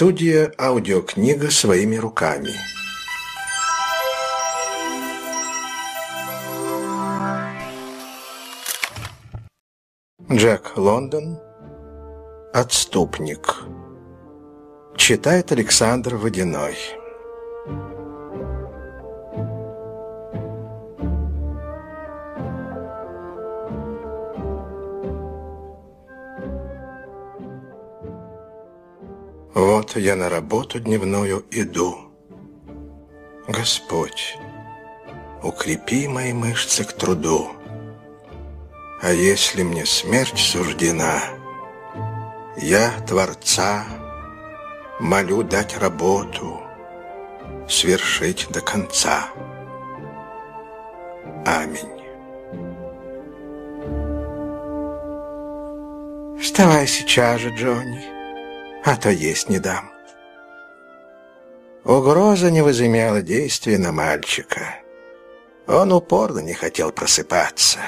Студия «Аудиокнига своими руками». Джек Лондон «Отступник». Читает Александр Водяной. Вот я на работу дневную иду. Господь, укрепи мои мышцы к труду. А если мне смерть суждена, я Творца молю дать работу, свершить до конца. Аминь. Вставай сейчас же, Джонни а то есть не дам. Угроза не возымела действия на мальчика. Он упорно не хотел просыпаться,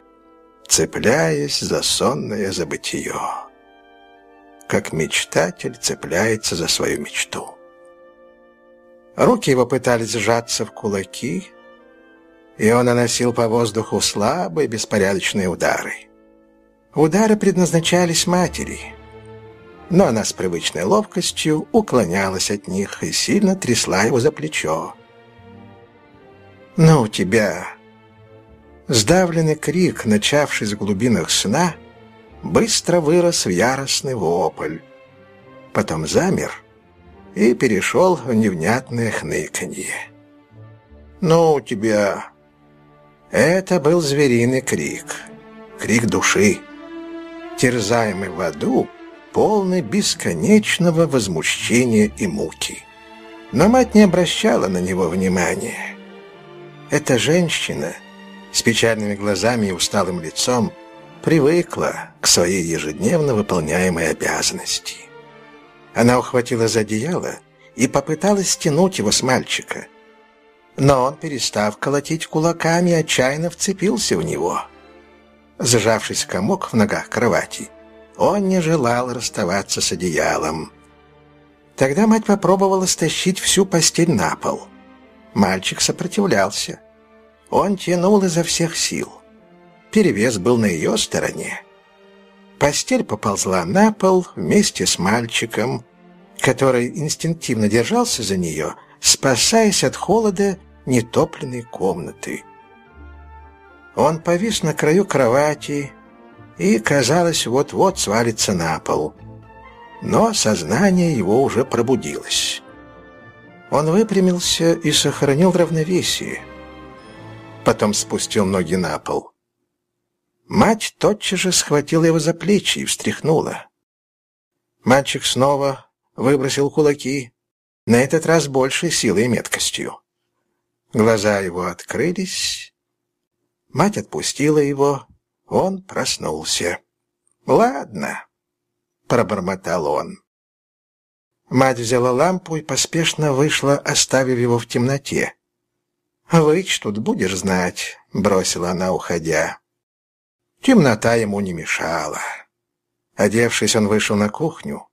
цепляясь за сонное забытие, как мечтатель цепляется за свою мечту. Руки его пытались сжаться в кулаки, и он наносил по воздуху слабые беспорядочные удары. Удары предназначались матери — но она с привычной ловкостью уклонялась от них и сильно трясла его за плечо. «Ну, у тебя...» Сдавленный крик, начавшись в глубинах сна, быстро вырос в яростный вопль. Потом замер и перешел в невнятное хныканье. «Ну, у тебя...» Это был звериный крик, крик души. Терзаемый в аду, полный бесконечного возмущения и муки. Но мать не обращала на него внимания. Эта женщина с печальными глазами и усталым лицом привыкла к своей ежедневно выполняемой обязанности. Она ухватила за одеяло и попыталась стянуть его с мальчика. Но он, перестав колотить кулаками, отчаянно вцепился в него. Сжавшись в комок в ногах кровати, он не желал расставаться с одеялом. Тогда мать попробовала стащить всю постель на пол. Мальчик сопротивлялся. Он тянул изо всех сил. Перевес был на ее стороне. Постель поползла на пол вместе с мальчиком, который инстинктивно держался за нее, спасаясь от холода нетопленной комнаты. Он повис на краю кровати, и, казалось, вот-вот свалится на пол. Но сознание его уже пробудилось. Он выпрямился и сохранил равновесие. Потом спустил ноги на пол. Мать тотчас же схватила его за плечи и встряхнула. Мальчик снова выбросил кулаки, на этот раз большей силой и меткостью. Глаза его открылись. Мать отпустила его, он проснулся. «Ладно», — пробормотал он. Мать взяла лампу и поспешно вышла, оставив его в темноте. «Вычь тут будешь знать», — бросила она, уходя. Темнота ему не мешала. Одевшись, он вышел на кухню.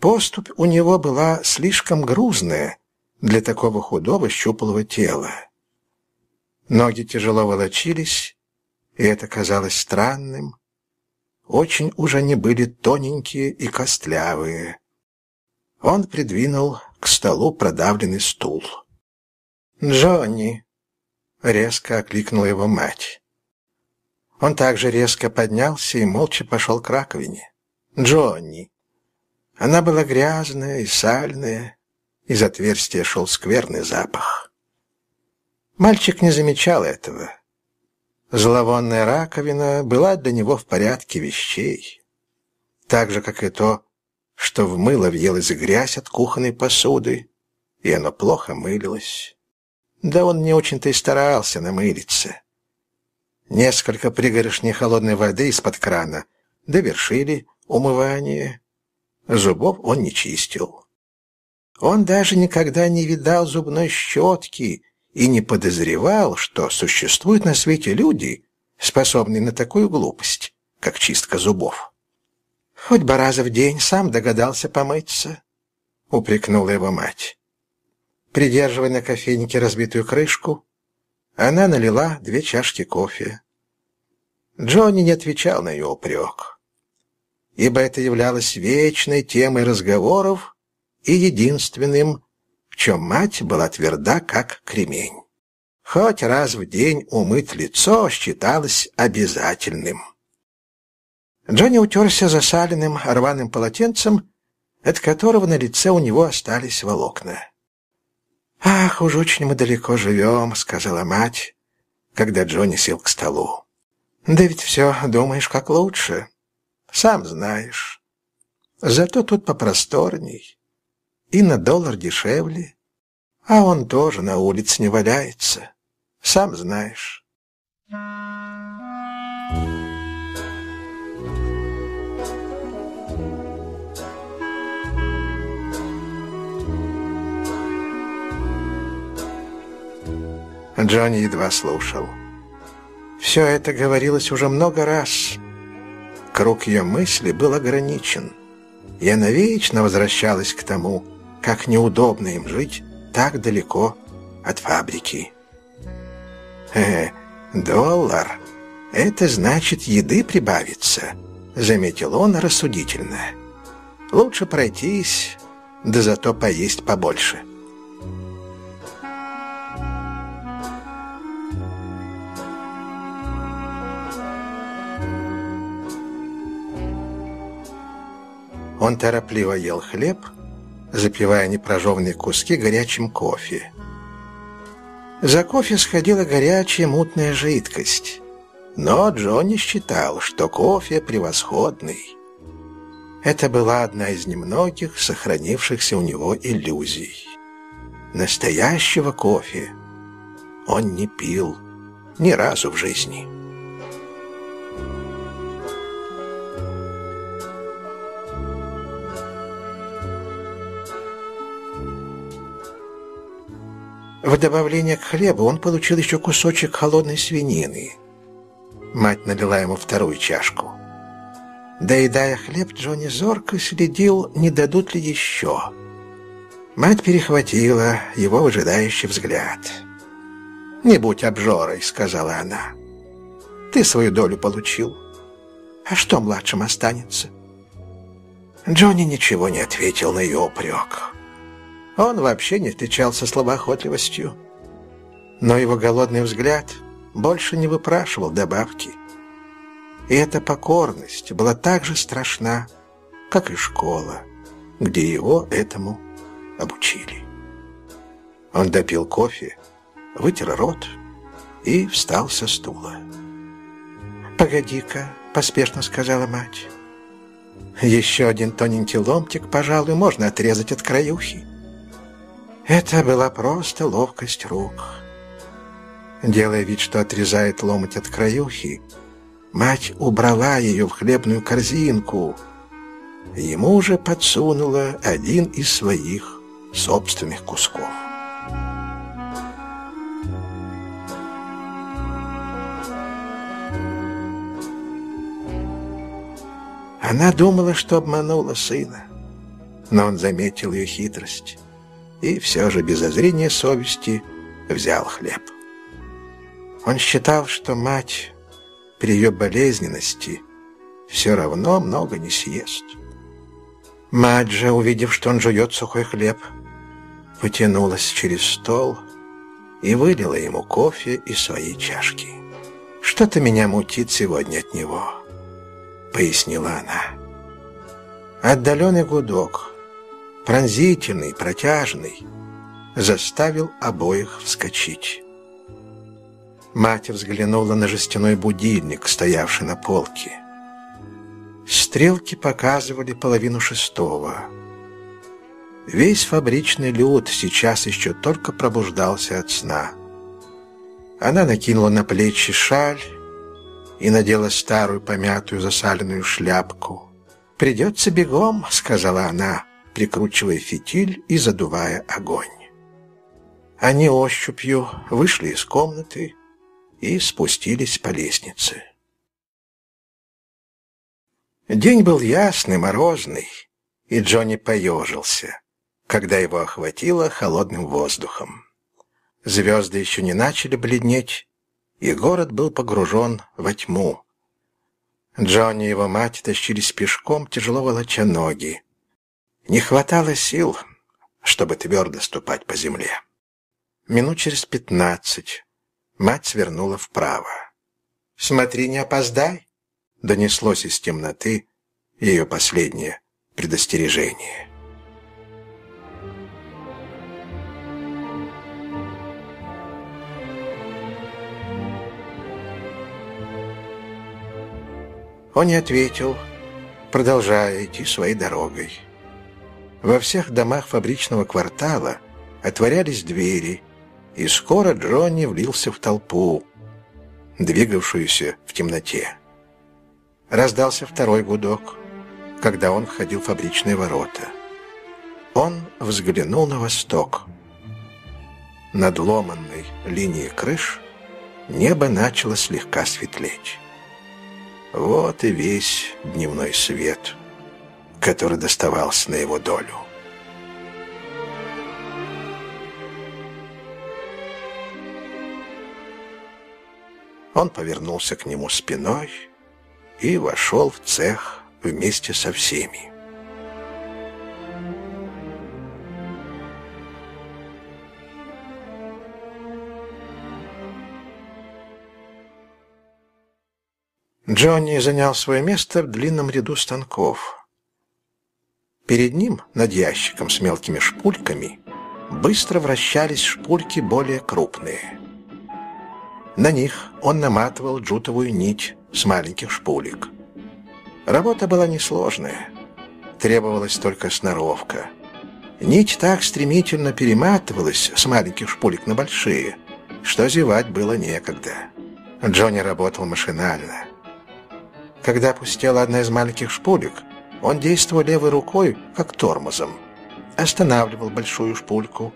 Поступь у него была слишком грузная для такого худого щуплого тела. Ноги тяжело волочились, и это казалось странным. Очень уж они были тоненькие и костлявые. Он придвинул к столу продавленный стул. «Джонни!» — резко окликнула его мать. Он также резко поднялся и молча пошел к раковине. «Джонни!» Она была грязная и сальная, из отверстия шел скверный запах. Мальчик не замечал этого. Зловонная раковина была для него в порядке вещей. Так же, как и то, что в мыло въелась грязь от кухонной посуды, и оно плохо мылилось. Да он не очень-то и старался намылиться. Несколько пригоршней холодной воды из-под крана довершили умывание. Зубов он не чистил. Он даже никогда не видал зубной щетки и не подозревал, что существуют на свете люди, способные на такую глупость, как чистка зубов. Хоть бы раза в день сам догадался помыться. — упрекнула его мать. Придерживая на кофейнике разбитую крышку, она налила две чашки кофе. Джонни не отвечал на ее упрек, ибо это являлось вечной темой разговоров и единственным, чем мать была тверда, как кремень. Хоть раз в день умыть лицо считалось обязательным. Джонни утерся засаленным рваным полотенцем, от которого на лице у него остались волокна. «Ах, уж очень мы далеко живем», — сказала мать, когда Джонни сел к столу. «Да ведь все думаешь как лучше. Сам знаешь. Зато тут попросторней и на доллар дешевле, а он тоже на улице не валяется. Сам знаешь». Джонни едва слушал. Все это говорилось уже много раз. Круг ее мысли был ограничен, и она вечно возвращалась к тому, как неудобно им жить так далеко от фабрики. «Э, доллар — это значит еды прибавится», — заметил он рассудительно. «Лучше пройтись, да зато поесть побольше». Он торопливо ел хлеб, запивая непрожеванные куски горячим кофе. За кофе сходила горячая мутная жидкость, но Джонни считал, что кофе превосходный. Это была одна из немногих сохранившихся у него иллюзий. Настоящего кофе он не пил ни разу в жизни. В добавление к хлебу он получил еще кусочек холодной свинины. Мать налила ему вторую чашку. Доедая хлеб, Джонни зорко следил, не дадут ли еще. Мать перехватила его выжидающий взгляд. «Не будь обжорой», — сказала она. «Ты свою долю получил. А что младшим останется?» Джонни ничего не ответил на ее упрек. Он вообще не отличался словоохотливостью. Но его голодный взгляд больше не выпрашивал добавки. И эта покорность была так же страшна, как и школа, где его этому обучили. Он допил кофе, вытер рот и встал со стула. «Погоди-ка», — поспешно сказала мать. «Еще один тоненький ломтик, пожалуй, можно отрезать от краюхи». Это была просто ловкость рук. Делая вид, что отрезает ломоть от краюхи, мать убрала ее в хлебную корзинку. Ему уже подсунула один из своих собственных кусков. Она думала, что обманула сына, но он заметил ее хитрость и все же без озрения совести взял хлеб. Он считал, что мать при ее болезненности все равно много не съест. Мать же, увидев, что он жует сухой хлеб, потянулась через стол и вылила ему кофе из своей чашки. «Что-то меня мутит сегодня от него», — пояснила она. Отдаленный гудок — пронзительный, протяжный, заставил обоих вскочить. Мать взглянула на жестяной будильник, стоявший на полке. Стрелки показывали половину шестого. Весь фабричный люд сейчас еще только пробуждался от сна. Она накинула на плечи шаль и надела старую помятую засаленную шляпку. «Придется бегом», — сказала она, — прикручивая фитиль и задувая огонь. Они ощупью вышли из комнаты и спустились по лестнице. День был ясный, морозный, и Джонни поежился, когда его охватило холодным воздухом. Звезды еще не начали бледнеть, и город был погружен во тьму. Джонни и его мать тащились пешком, тяжело волоча ноги. Не хватало сил, чтобы твердо ступать по земле. Минут через пятнадцать мать свернула вправо. «Смотри, не опоздай!» — донеслось из темноты ее последнее предостережение. Он не ответил, продолжая идти своей дорогой. Во всех домах фабричного квартала отворялись двери, и скоро Джонни влился в толпу, двигавшуюся в темноте. Раздался второй гудок, когда он входил в фабричные ворота. Он взглянул на восток. Над ломанной линией крыш небо начало слегка светлеть. Вот и весь дневной свет, который доставался на его долю. Он повернулся к нему спиной и вошел в цех вместе со всеми. Джонни занял свое место в длинном ряду станков. Перед ним, над ящиком с мелкими шпульками, быстро вращались шпульки более крупные. На них он наматывал джутовую нить с маленьких шпулек. Работа была несложная. Требовалась только сноровка. Нить так стремительно перематывалась с маленьких шпулек на большие, что зевать было некогда. Джонни работал машинально. Когда опустела одна из маленьких шпулек, он действовал левой рукой, как тормозом. Останавливал большую шпульку.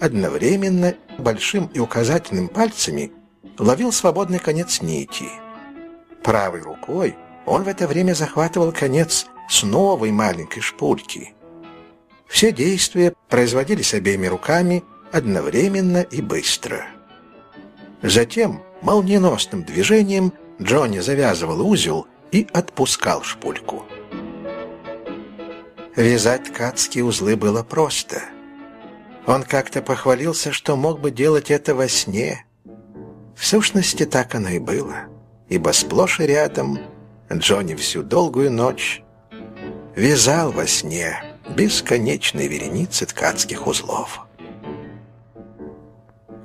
Одновременно большим и указательным пальцами ловил свободный конец нити. Правой рукой он в это время захватывал конец с новой маленькой шпульки. Все действия производились обеими руками одновременно и быстро. Затем молниеносным движением Джонни завязывал узел и отпускал шпульку. Вязать ткацкие узлы было просто. Он как-то похвалился, что мог бы делать это во сне. В сущности, так оно и было, ибо сплошь и рядом Джонни всю долгую ночь вязал во сне бесконечные вереницы ткацких узлов.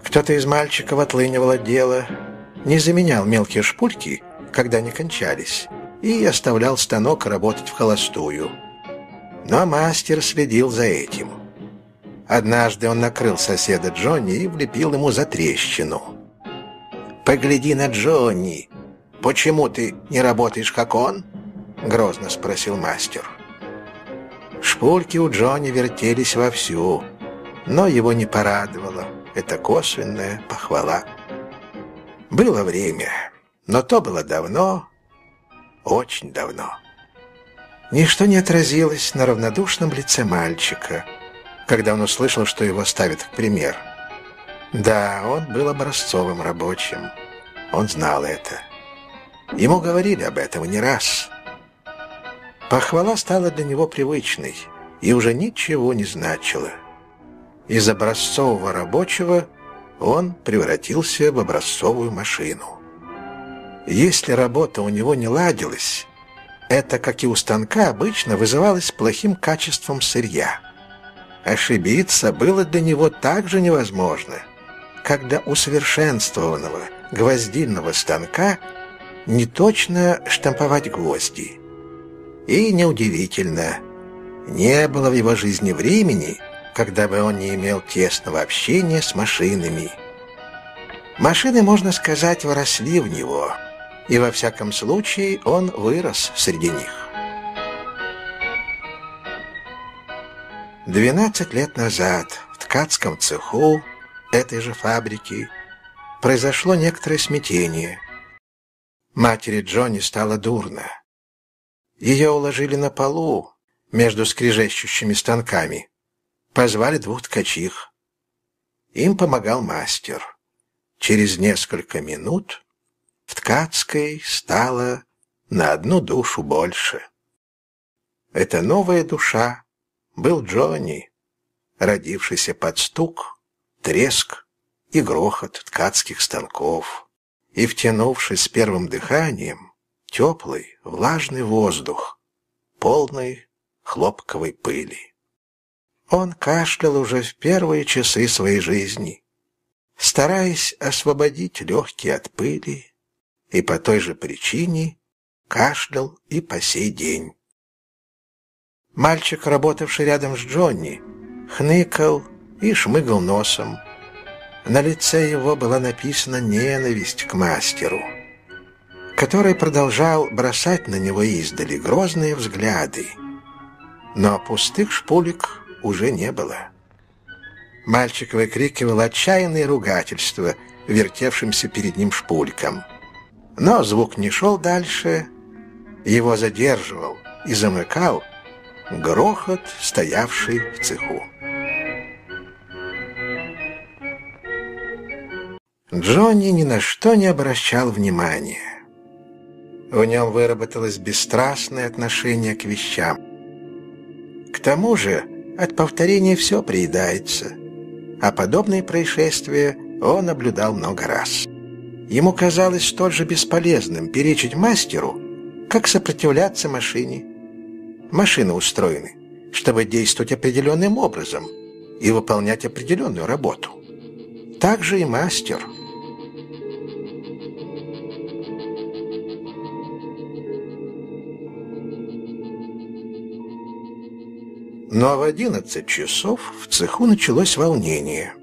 Кто-то из мальчиков отлынивал от дела, не заменял мелкие шпульки, когда они кончались, и оставлял станок работать в холостую. Но мастер следил за этим. Однажды он накрыл соседа Джонни и влепил ему за трещину. «Погляди на Джонни! Почему ты не работаешь, как он?» — грозно спросил мастер. Шпульки у Джонни вертелись вовсю, но его не порадовало. Это косвенная похвала. Было время, но то было давно, очень давно. Ничто не отразилось на равнодушном лице мальчика, когда он услышал, что его ставят в пример. Да, он был образцовым рабочим. Он знал это. Ему говорили об этом не раз. Похвала стала для него привычной и уже ничего не значила. Из образцового рабочего он превратился в образцовую машину. Если работа у него не ладилась, это, как и у станка, обычно вызывалось плохим качеством сырья. Ошибиться было для него так же невозможно, когда усовершенствованного гвоздильного станка не точно штамповать гвозди. И неудивительно, не было в его жизни времени, когда бы он не имел тесного общения с машинами. Машины, можно сказать, выросли в него – и во всяком случае он вырос среди них. Двенадцать лет назад в ткацком цеху этой же фабрики произошло некоторое смятение. Матери Джонни стало дурно. Ее уложили на полу между скрежещущими станками, Позвали двух ткачих. Им помогал мастер. Через несколько минут в ткацкой стало на одну душу больше. Эта новая душа был Джонни, родившийся под стук, треск и грохот ткацких станков, и втянувшись первым дыханием теплый, влажный воздух, полный хлопковой пыли. Он кашлял уже в первые часы своей жизни, стараясь освободить легкие от пыли, и по той же причине кашлял и по сей день. Мальчик, работавший рядом с Джонни, хныкал и шмыгал носом. На лице его была написана ненависть к мастеру, который продолжал бросать на него издали грозные взгляды. Но пустых шпулек уже не было. Мальчик выкрикивал отчаянные ругательства вертевшимся перед ним шпулькам. Но звук не шел дальше, его задерживал и замыкал грохот, стоявший в цеху. Джонни ни на что не обращал внимания. В нем выработалось бесстрастное отношение к вещам. К тому же от повторения все приедается, а подобные происшествия он наблюдал много раз. Ему казалось столь же бесполезным перечить мастеру, как сопротивляться машине. Машины устроены, чтобы действовать определенным образом и выполнять определенную работу. Так же и мастер. Но в одиннадцать часов в цеху началось волнение.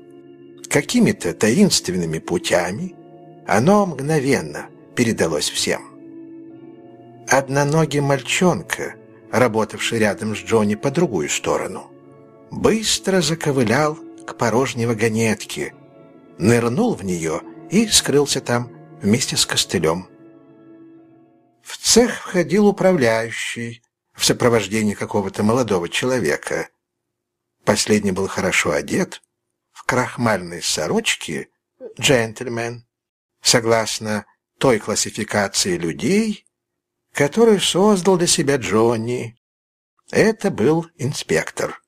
Какими-то таинственными путями оно мгновенно передалось всем. Одноногий мальчонка — работавший рядом с Джонни по другую сторону, быстро заковылял к порожней вагонетке, нырнул в нее и скрылся там вместе с костылем. В цех входил управляющий в сопровождении какого-то молодого человека. Последний был хорошо одет, в крахмальной сорочке, джентльмен, согласно той классификации людей, который создал для себя Джонни. Это был инспектор.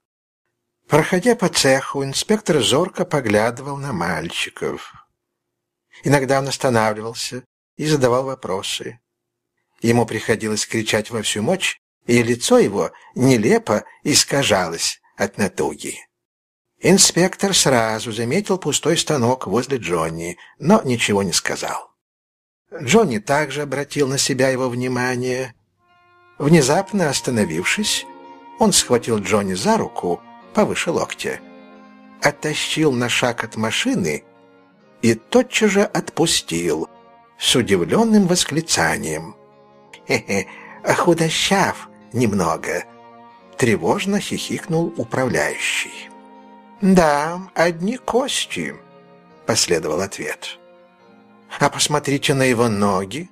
Проходя по цеху, инспектор зорко поглядывал на мальчиков. Иногда он останавливался и задавал вопросы. Ему приходилось кричать во всю мощь, и лицо его нелепо искажалось от натуги. Инспектор сразу заметил пустой станок возле Джонни, но ничего не сказал. Джонни также обратил на себя его внимание. Внезапно остановившись, он схватил Джонни за руку повыше локтя, оттащил на шаг от машины и тотчас же отпустил с удивленным восклицанием. «Хе-хе, худощав немного!» Тревожно хихикнул управляющий. «Да, одни кости», — последовал ответ. А посмотрите на его ноги.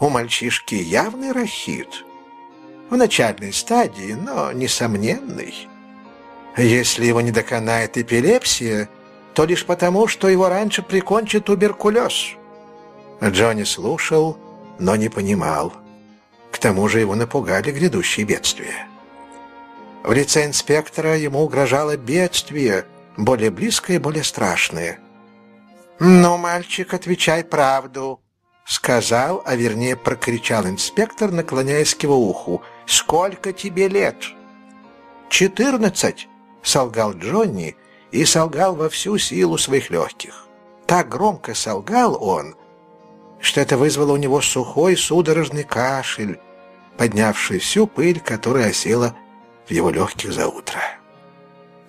У мальчишки явный рахит. В начальной стадии, но несомненный. Если его не доконает эпилепсия, то лишь потому, что его раньше прикончит туберкулез. Джонни слушал, но не понимал. К тому же его напугали грядущие бедствия. В лице инспектора ему угрожало бедствие, более близкое и более страшное – «Ну, мальчик, отвечай правду», — сказал, а вернее прокричал инспектор, наклоняясь к его уху. «Сколько тебе лет?» «Четырнадцать», — солгал Джонни и солгал во всю силу своих легких. Так громко солгал он, что это вызвало у него сухой судорожный кашель, поднявший всю пыль, которая осела в его легких за утро.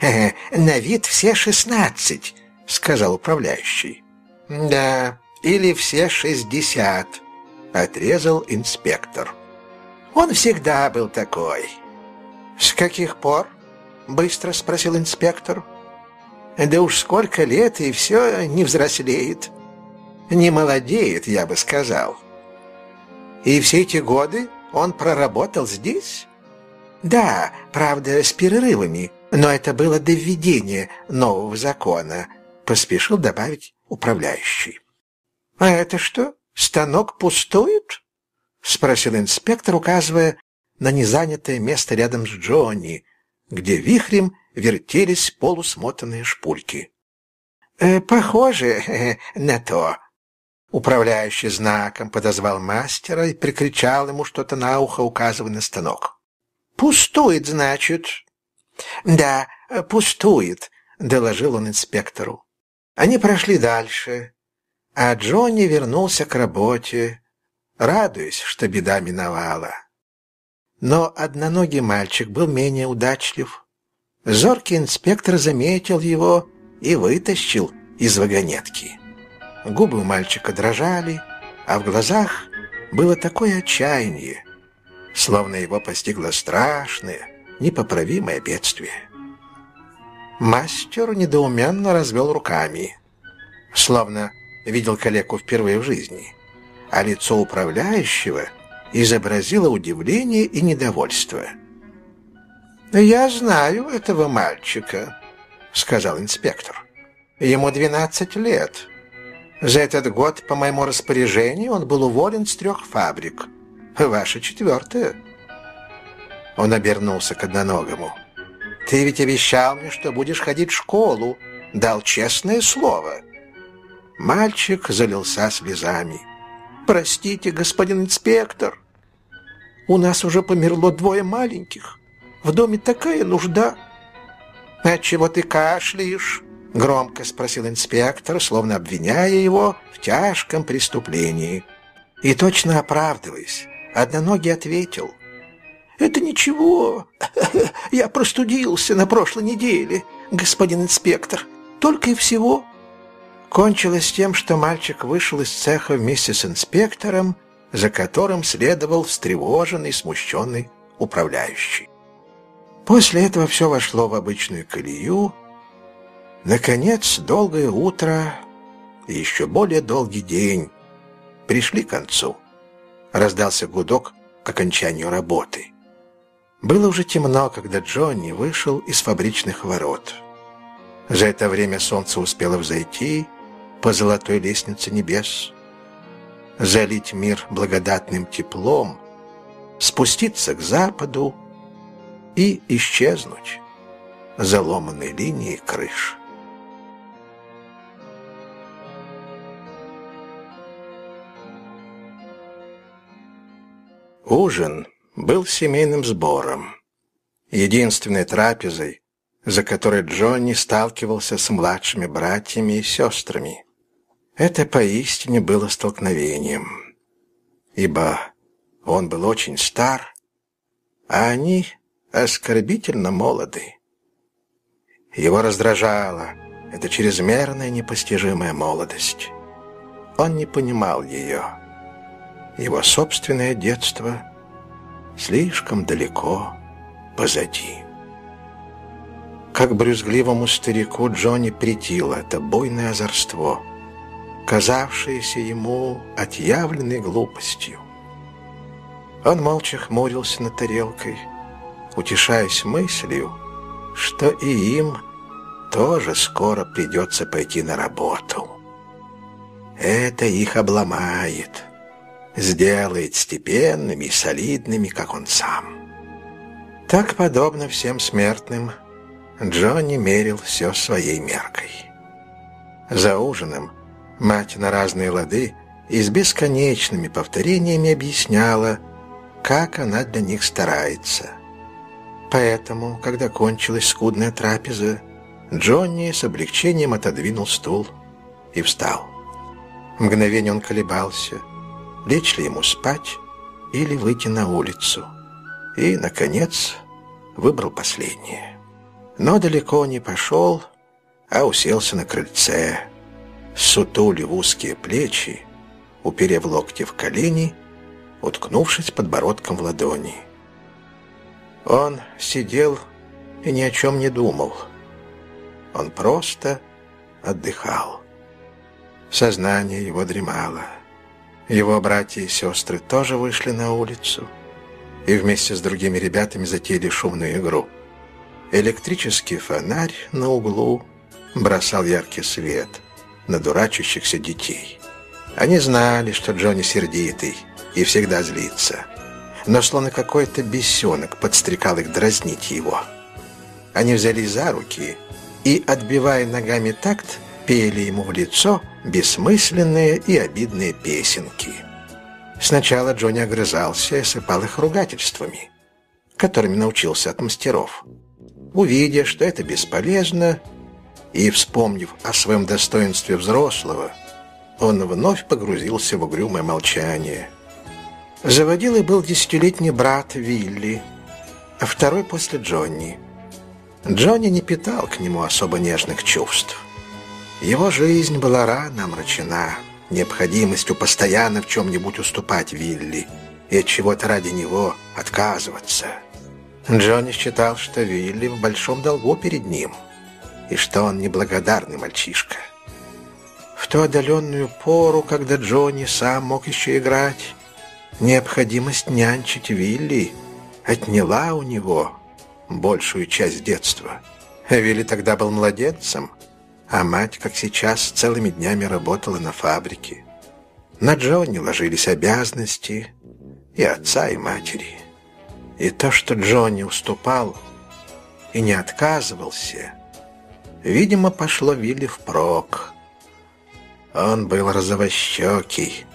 «Э, «На вид все шестнадцать», — сказал управляющий. «Да, или все шестьдесят», — отрезал инспектор. «Он всегда был такой». «С каких пор?» — быстро спросил инспектор. «Да уж сколько лет, и все не взрослеет. Не молодеет, я бы сказал». «И все эти годы он проработал здесь?» «Да, правда, с перерывами», Но это было до введения нового закона, поспешил добавить управляющий. «А это что, станок пустует?» — спросил инспектор, указывая на незанятое место рядом с Джонни, где вихрем вертелись полусмотанные шпульки. «Э, «Похоже э, на то». Управляющий знаком подозвал мастера и прикричал ему что-то на ухо, указывая на станок. «Пустует, значит?» «Да, пустует», — доложил он инспектору. Они прошли дальше, а Джонни вернулся к работе, радуясь, что беда миновала. Но одноногий мальчик был менее удачлив. Зоркий инспектор заметил его и вытащил из вагонетки. Губы у мальчика дрожали, а в глазах было такое отчаяние, словно его постигло страшное, непоправимое бедствие. Мастер недоуменно развел руками, словно видел коллегу впервые в жизни, а лицо управляющего изобразило удивление и недовольство. «Я знаю этого мальчика», — сказал инспектор. «Ему двенадцать лет. За этот год, по моему распоряжению, он был уволен с трех фабрик. Ваша четвертая». Он обернулся к одноногому. Ты ведь обещал мне, что будешь ходить в школу. Дал честное слово. Мальчик залился слезами. Простите, господин инспектор. У нас уже померло двое маленьких. В доме такая нужда. А чего ты кашляешь? Громко спросил инспектор, словно обвиняя его в тяжком преступлении. И точно оправдываясь, одноногий ответил. «Это ничего. Я простудился на прошлой неделе, господин инспектор. Только и всего». Кончилось тем, что мальчик вышел из цеха вместе с инспектором, за которым следовал встревоженный, смущенный управляющий. После этого все вошло в обычную колею. Наконец, долгое утро и еще более долгий день пришли к концу. Раздался гудок к окончанию работы. Было уже темно, когда Джонни вышел из фабричных ворот. За это время солнце успело взойти по золотой лестнице небес, залить мир благодатным теплом, спуститься к западу и исчезнуть за ломаной линией крыш. Ужин был семейным сбором, единственной трапезой, за которой Джонни сталкивался с младшими братьями и сестрами. Это поистине было столкновением, ибо он был очень стар, а они оскорбительно молоды. Его раздражала эта чрезмерная непостижимая молодость. Он не понимал ее. Его собственное детство слишком далеко позади. Как брюзгливому старику Джонни притило это буйное озорство, казавшееся ему отъявленной глупостью. Он молча хмурился над тарелкой, утешаясь мыслью, что и им тоже скоро придется пойти на работу. Это их обломает сделает степенными и солидными, как он сам. Так, подобно всем смертным, Джонни мерил все своей меркой. За ужином мать на разные лады и с бесконечными повторениями объясняла, как она для них старается. Поэтому, когда кончилась скудная трапеза, Джонни с облегчением отодвинул стул и встал. Мгновение он колебался – лечь ли ему спать или выйти на улицу. И, наконец, выбрал последнее. Но далеко не пошел, а уселся на крыльце, сутулив узкие плечи, уперев локти в колени, уткнувшись подбородком в ладони. Он сидел и ни о чем не думал. Он просто отдыхал. Сознание его дремало. Его братья и сестры тоже вышли на улицу и вместе с другими ребятами затеяли шумную игру. Электрический фонарь на углу бросал яркий свет на дурачащихся детей. Они знали, что Джонни сердитый и всегда злится, но словно какой-то бесенок подстрекал их дразнить его. Они взялись за руки и, отбивая ногами такт, пели ему в лицо бессмысленные и обидные песенки. Сначала Джонни огрызался и осыпал их ругательствами, которыми научился от мастеров. Увидя, что это бесполезно, и, вспомнив о своем достоинстве взрослого, он вновь погрузился в угрюмое молчание. Заводилой был десятилетний брат Вилли, а второй после Джонни. Джонни не питал к нему особо нежных чувств. Его жизнь была рано омрачена необходимостью постоянно в чем-нибудь уступать Вилли и от чего-то ради него отказываться. Джонни считал, что Вилли в большом долгу перед ним и что он неблагодарный мальчишка. В ту отдаленную пору, когда Джонни сам мог еще играть, необходимость нянчить Вилли отняла у него большую часть детства. Вилли тогда был младенцем, а мать, как сейчас, целыми днями работала на фабрике. На Джонни ложились обязанности и отца, и матери. И то, что Джонни уступал и не отказывался, видимо, пошло Вилли впрок. Он был розовощекий,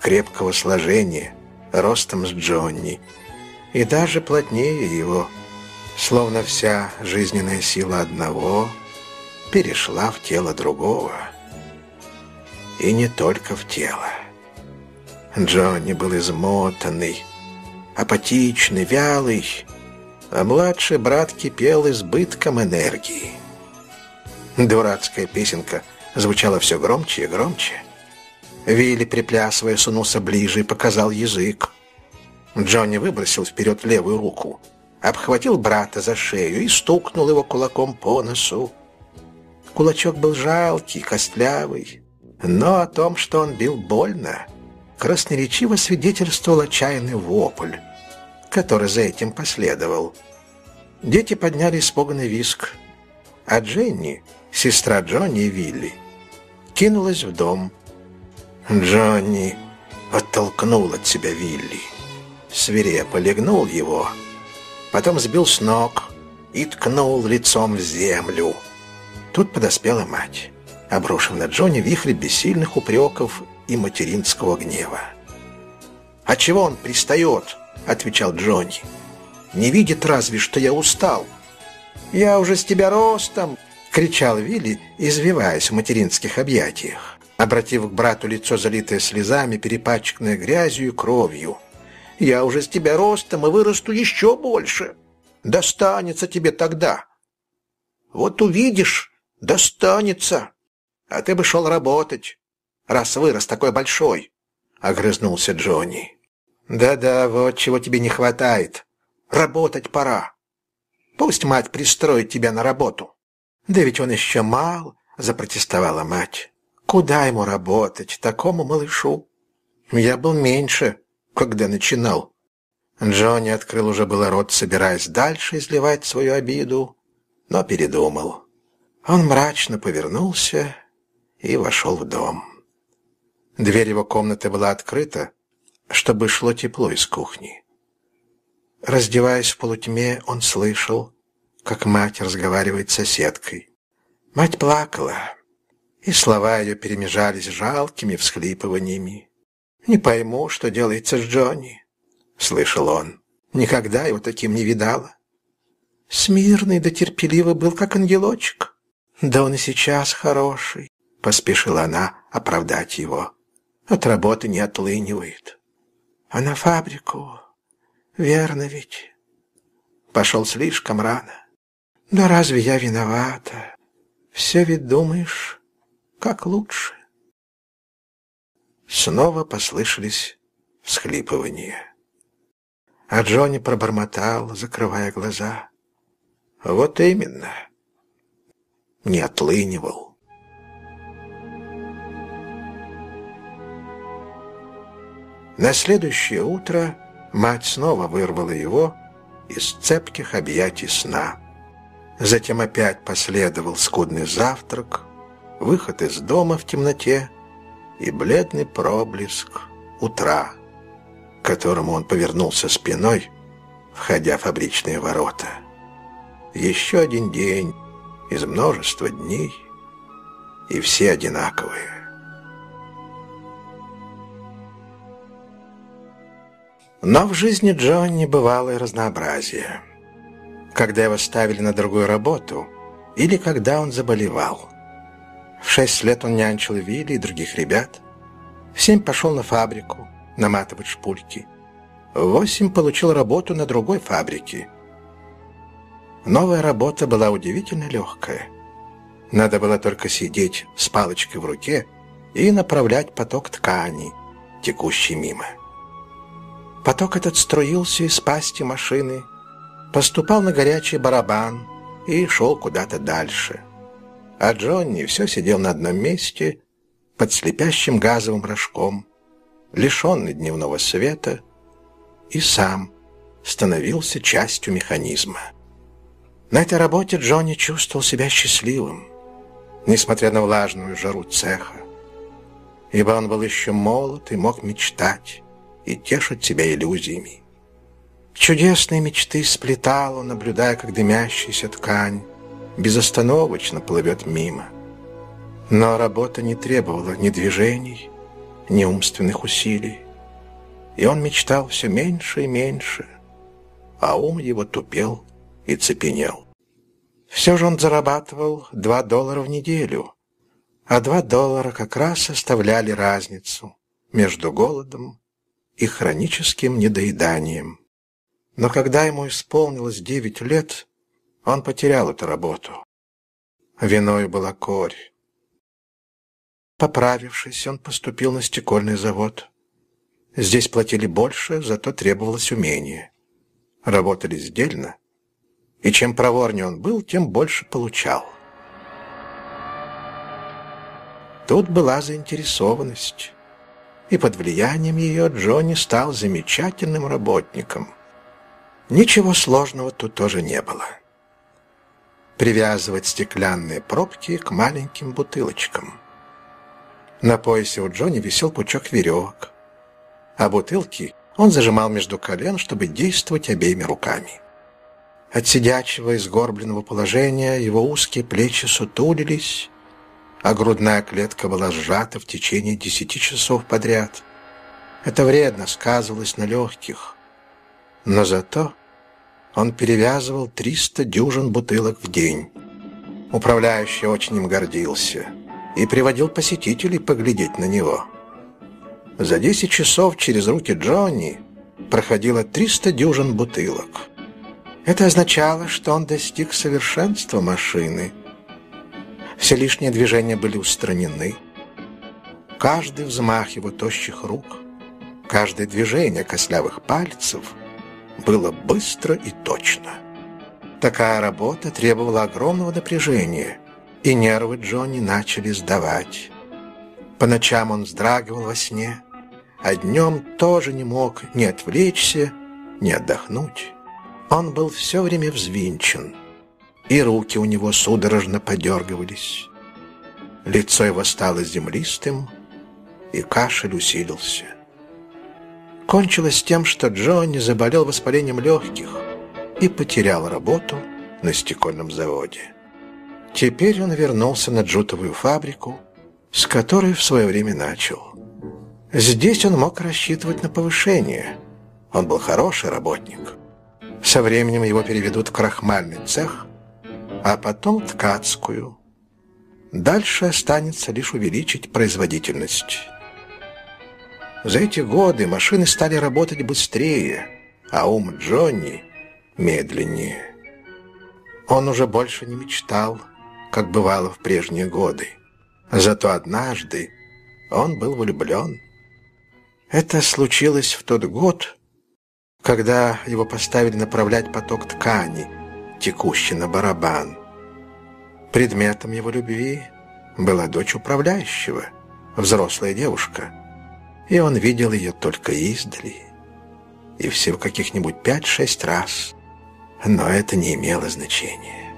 крепкого сложения, ростом с Джонни, и даже плотнее его, словно вся жизненная сила одного перешла в тело другого. И не только в тело. Джонни был измотанный, апатичный, вялый, а младший брат кипел избытком энергии. Дурацкая песенка звучала все громче и громче. Вилли, приплясывая, сунулся ближе и показал язык. Джонни выбросил вперед левую руку, обхватил брата за шею и стукнул его кулаком по носу. Кулачок был жалкий, костлявый, но о том, что он бил больно, красноречиво свидетельствовал отчаянный вопль который за этим последовал. Дети подняли испуганный виск, а Дженни, сестра Джонни и Вилли, кинулась в дом. Джонни оттолкнул от себя Вилли, свирепо легнул его, потом сбил с ног и ткнул лицом в землю. Тут подоспела мать, обрушив на Джонни вихрь бессильных упреков и материнского гнева. «А чего он пристает?» отвечал Джонни. «Не видит разве, что я устал». «Я уже с тебя ростом!» — кричал Вилли, извиваясь в материнских объятиях, обратив к брату лицо, залитое слезами, перепачканное грязью и кровью. «Я уже с тебя ростом и вырасту еще больше. Достанется тебе тогда». «Вот увидишь, достанется. А ты бы шел работать, раз вырос такой большой», — огрызнулся Джонни. Да-да, вот чего тебе не хватает. Работать пора. Пусть мать пристроит тебя на работу. Да ведь он еще мал, запротестовала мать. Куда ему работать, такому малышу? Я был меньше, когда начинал. Джонни открыл уже было рот, собираясь дальше изливать свою обиду, но передумал. Он мрачно повернулся и вошел в дом. Дверь его комнаты была открыта, чтобы шло тепло из кухни. Раздеваясь в полутьме, он слышал, как мать разговаривает с соседкой. Мать плакала, и слова ее перемежались жалкими всхлипываниями. «Не пойму, что делается с Джонни», — слышал он. «Никогда его таким не видала. Смирный да терпеливый был, как ангелочек. Да он и сейчас хороший», — поспешила она оправдать его. «От работы не отлынивает» а на фабрику. Верно ведь? Пошел слишком рано. Да разве я виновата? Все ведь думаешь, как лучше. Снова послышались всхлипывания. А Джонни пробормотал, закрывая глаза. Вот именно. Не отлынивал. На следующее утро мать снова вырвала его из цепких объятий сна. Затем опять последовал скудный завтрак, выход из дома в темноте и бледный проблеск утра, к которому он повернулся спиной, входя в фабричные ворота. Еще один день из множества дней, и все одинаковые. Но в жизни Джонни бывало и разнообразие. Когда его ставили на другую работу или когда он заболевал. В шесть лет он нянчил Вилли и других ребят. В семь пошел на фабрику наматывать шпульки. В восемь получил работу на другой фабрике. Новая работа была удивительно легкая. Надо было только сидеть с палочкой в руке и направлять поток ткани, текущий мимо. Поток этот струился из пасти машины, поступал на горячий барабан и шел куда-то дальше. А Джонни все сидел на одном месте под слепящим газовым рожком, лишенный дневного света, и сам становился частью механизма. На этой работе Джонни чувствовал себя счастливым, несмотря на влажную жару цеха, ибо он был еще молод и мог мечтать, и тешить себя иллюзиями. Чудесные мечты сплетал он, наблюдая, как дымящаяся ткань безостановочно плывет мимо. Но работа не требовала ни движений, ни умственных усилий. И он мечтал все меньше и меньше, а ум его тупел и цепенел. Все же он зарабатывал два доллара в неделю, а два доллара как раз составляли разницу между голодом и хроническим недоеданием. Но когда ему исполнилось девять лет, он потерял эту работу. Виной была корь. Поправившись, он поступил на стекольный завод. Здесь платили больше, зато требовалось умение. Работали сдельно, и чем проворнее он был, тем больше получал. Тут была заинтересованность и под влиянием ее Джонни стал замечательным работником. Ничего сложного тут тоже не было. Привязывать стеклянные пробки к маленьким бутылочкам. На поясе у Джонни висел пучок веревок, а бутылки он зажимал между колен, чтобы действовать обеими руками. От сидячего и сгорбленного положения его узкие плечи сутулились, а грудная клетка была сжата в течение десяти часов подряд. Это вредно сказывалось на легких. Но зато он перевязывал 300 дюжин бутылок в день. Управляющий очень им гордился и приводил посетителей поглядеть на него. За 10 часов через руки Джонни проходило 300 дюжин бутылок. Это означало, что он достиг совершенства машины – все лишние движения были устранены. Каждый взмах его тощих рук, каждое движение кослявых пальцев было быстро и точно. Такая работа требовала огромного напряжения, и нервы Джонни начали сдавать. По ночам он вздрагивал во сне, а днем тоже не мог ни отвлечься, ни отдохнуть. Он был все время взвинчен – и руки у него судорожно подергивались. Лицо его стало землистым, и кашель усилился. Кончилось тем, что Джонни заболел воспалением легких и потерял работу на стекольном заводе. Теперь он вернулся на джутовую фабрику, с которой в свое время начал. Здесь он мог рассчитывать на повышение. Он был хороший работник. Со временем его переведут в крахмальный цех, а потом ткацкую. Дальше останется лишь увеличить производительность. За эти годы машины стали работать быстрее, а ум Джонни медленнее. Он уже больше не мечтал, как бывало в прежние годы. Зато однажды он был влюблен. Это случилось в тот год, когда его поставили направлять поток ткани – текущий на барабан. Предметом его любви была дочь управляющего, взрослая девушка, и он видел ее только издали, и всего каких-нибудь пять-шесть раз, но это не имело значения.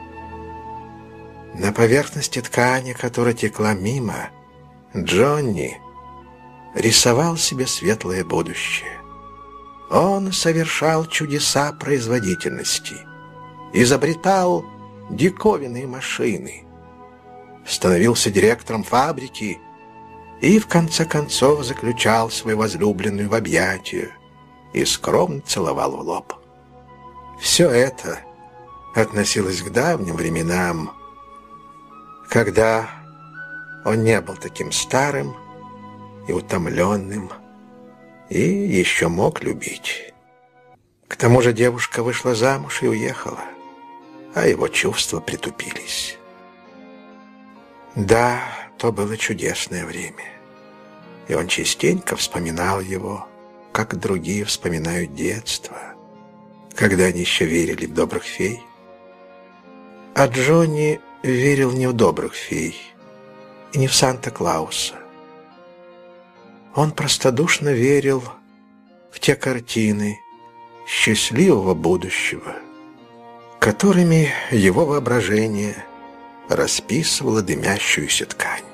На поверхности ткани, которая текла мимо, Джонни рисовал себе светлое будущее. Он совершал чудеса производительности, изобретал диковинные машины, становился директором фабрики и в конце концов заключал свою возлюбленную в объятия и скромно целовал в лоб. Все это относилось к давним временам, когда он не был таким старым и утомленным, и еще мог любить. К тому же девушка вышла замуж и уехала, а его чувства притупились. Да, то было чудесное время, и он частенько вспоминал его, как другие вспоминают детство, когда они еще верили в добрых фей. А Джонни верил не в добрых фей и не в Санта-Клауса. Он простодушно верил в те картины счастливого будущего, которыми его воображение расписывало дымящуюся ткань.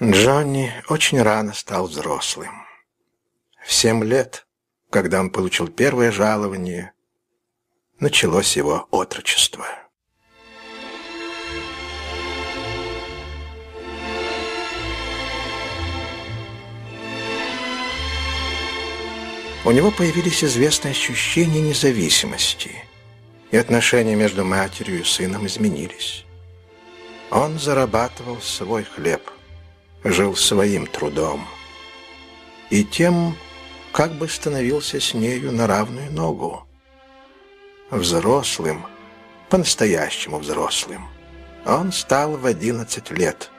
Джонни очень рано стал взрослым. В семь лет, когда он получил первое жалование, началось его отрочество. У него появились известные ощущения независимости, и отношения между матерью и сыном изменились. Он зарабатывал свой хлеб – жил своим трудом и тем как бы становился с нею на равную ногу. Взрослым, по-настоящему взрослым, он стал в одиннадцать лет,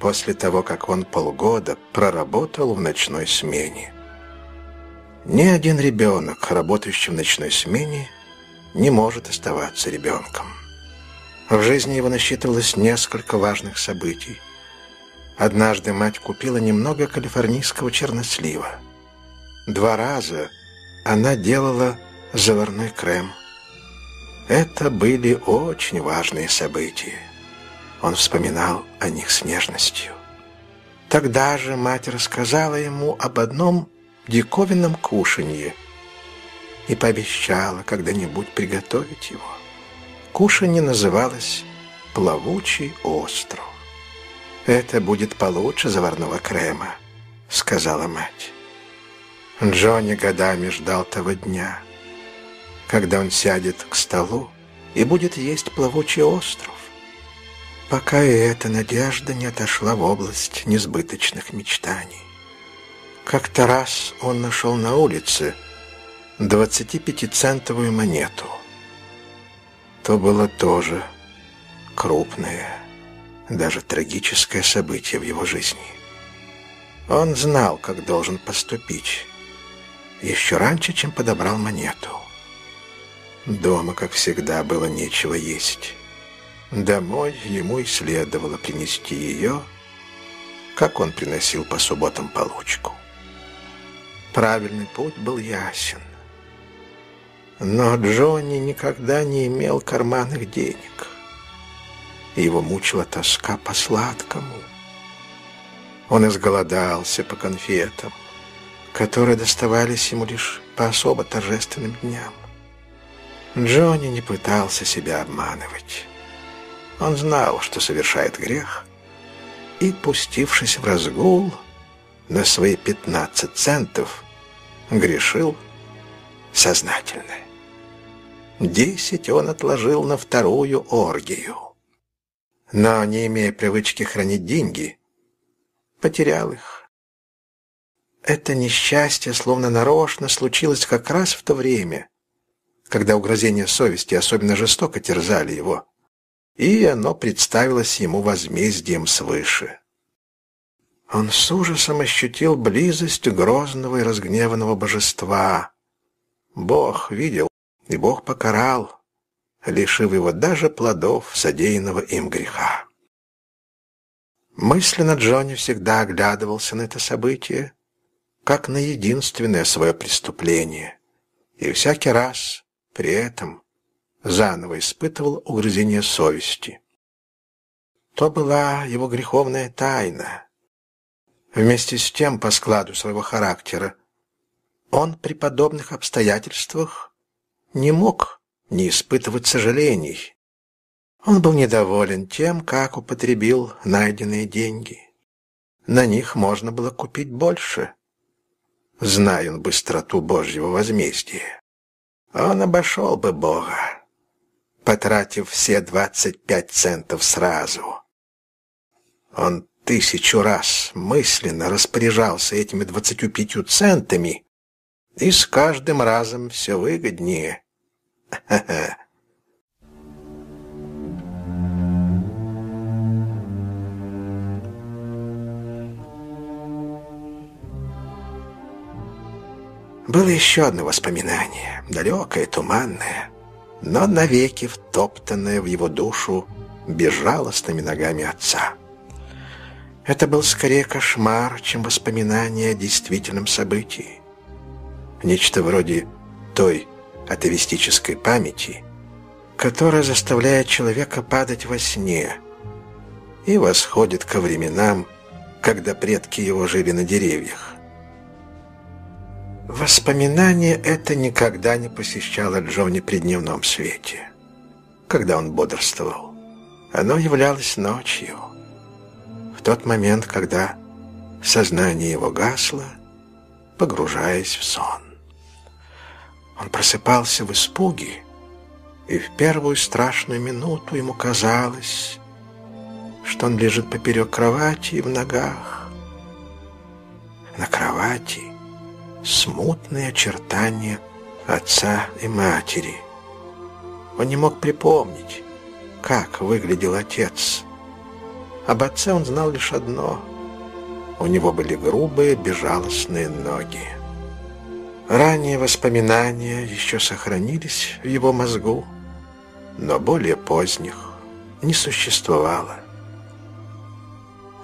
после того, как он полгода проработал в ночной смене. Ни один ребенок, работающий в ночной смене, не может оставаться ребенком. В жизни его насчитывалось несколько важных событий – Однажды мать купила немного калифорнийского чернослива. Два раза она делала заварной крем. Это были очень важные события. Он вспоминал о них с нежностью. Тогда же мать рассказала ему об одном диковинном кушанье и пообещала когда-нибудь приготовить его. Кушанье называлось «Плавучий остров». «Это будет получше заварного крема», — сказала мать. Джонни годами ждал того дня, когда он сядет к столу и будет есть плавучий остров, пока и эта надежда не отошла в область несбыточных мечтаний. Как-то раз он нашел на улице 25-центовую монету. То было тоже крупное даже трагическое событие в его жизни. Он знал, как должен поступить, еще раньше, чем подобрал монету. Дома, как всегда, было нечего есть. Домой ему и следовало принести ее, как он приносил по субботам получку. Правильный путь был ясен. Но Джонни никогда не имел карманных денег и его мучила тоска по сладкому. Он изголодался по конфетам, которые доставались ему лишь по особо торжественным дням. Джонни не пытался себя обманывать. Он знал, что совершает грех, и, пустившись в разгул на свои 15 центов, грешил сознательно. Десять он отложил на вторую оргию но, не имея привычки хранить деньги, потерял их. Это несчастье словно нарочно случилось как раз в то время, когда угрозения совести особенно жестоко терзали его, и оно представилось ему возмездием свыше. Он с ужасом ощутил близость грозного и разгневанного божества. Бог видел, и Бог покарал, лишив его даже плодов содеянного им греха. Мысленно Джонни всегда оглядывался на это событие, как на единственное свое преступление, и всякий раз при этом заново испытывал угрызение совести. То была его греховная тайна. Вместе с тем, по складу своего характера, он при подобных обстоятельствах не мог не испытывать сожалений. Он был недоволен тем, как употребил найденные деньги. На них можно было купить больше. Зная он быстроту Божьего возмездия, он обошел бы Бога, потратив все двадцать пять центов сразу. Он тысячу раз мысленно распоряжался этими двадцатью пятью центами, и с каждым разом все выгоднее. Было еще одно воспоминание, далекое, туманное, но навеки втоптанное в его душу безжалостными ногами отца. Это был скорее кошмар, чем воспоминание о действительном событии. Нечто вроде той атовистической памяти, которая заставляет человека падать во сне и восходит ко временам, когда предки его жили на деревьях. Воспоминание это никогда не посещало Джонни при дневном свете, когда он бодрствовал. Оно являлось ночью — в тот момент, когда сознание его гасло, погружаясь в сон. Он просыпался в испуге, и в первую страшную минуту ему казалось, что он лежит поперек кровати и в ногах. На кровати смутные очертания отца и матери. Он не мог припомнить, как выглядел отец, об отце он знал лишь одно. У него были грубые, безжалостные ноги. Ранние воспоминания еще сохранились в его мозгу, но более поздних не существовало.